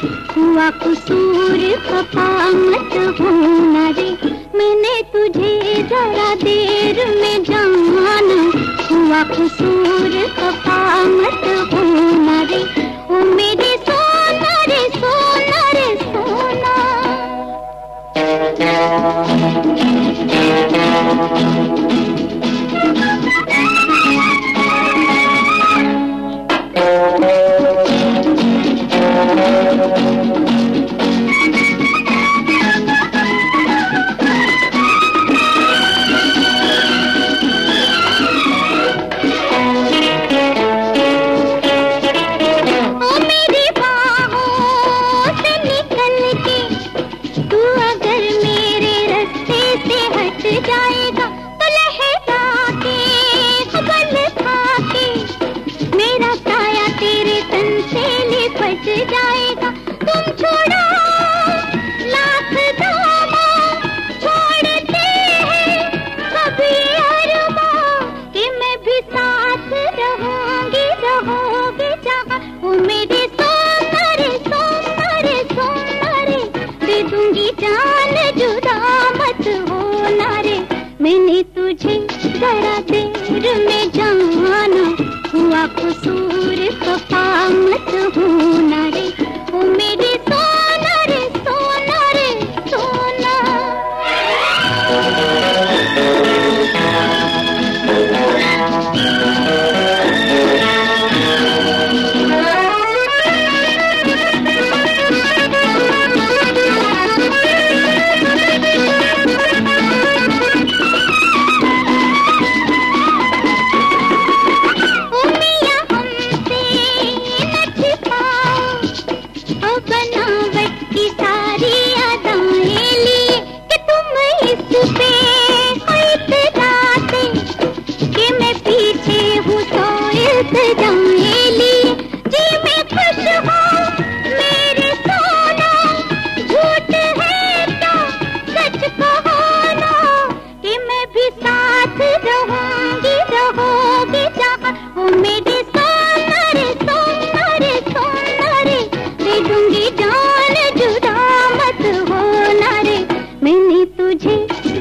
हुआ कसूर खपा मत होना रे मैंने तुझे जरा देर में जाना। हुआ कसूर खपा मत होना रे ओ मेरे सोना रे सोना रे सोना। तुझे जरा देर में जाना हुआ कसूर पपा मत होना।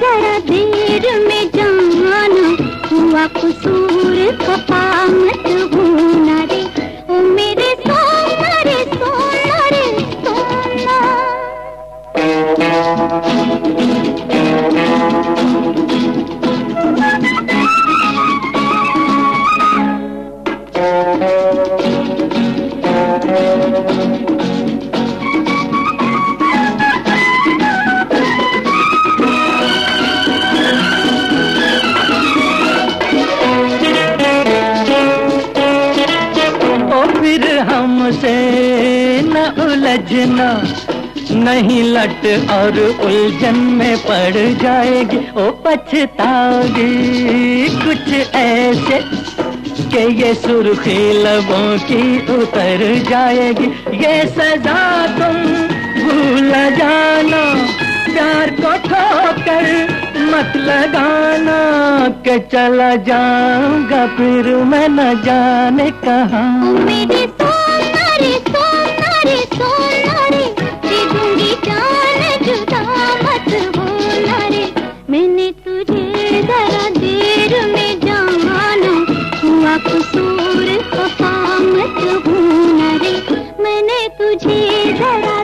कसूर उलझना नहीं लट और उलझन में पड़ जाएगी। ओ पछताओगी कुछ ऐसे के ये सुर्खी लबों की उतर जाएगी। ये सजा तुम भूल जाना, प्यार को ठोकर मत लगाना के चला जाऊँगा फिर मैं न जाने कहा। मेरे तो मैंने तुझे जरा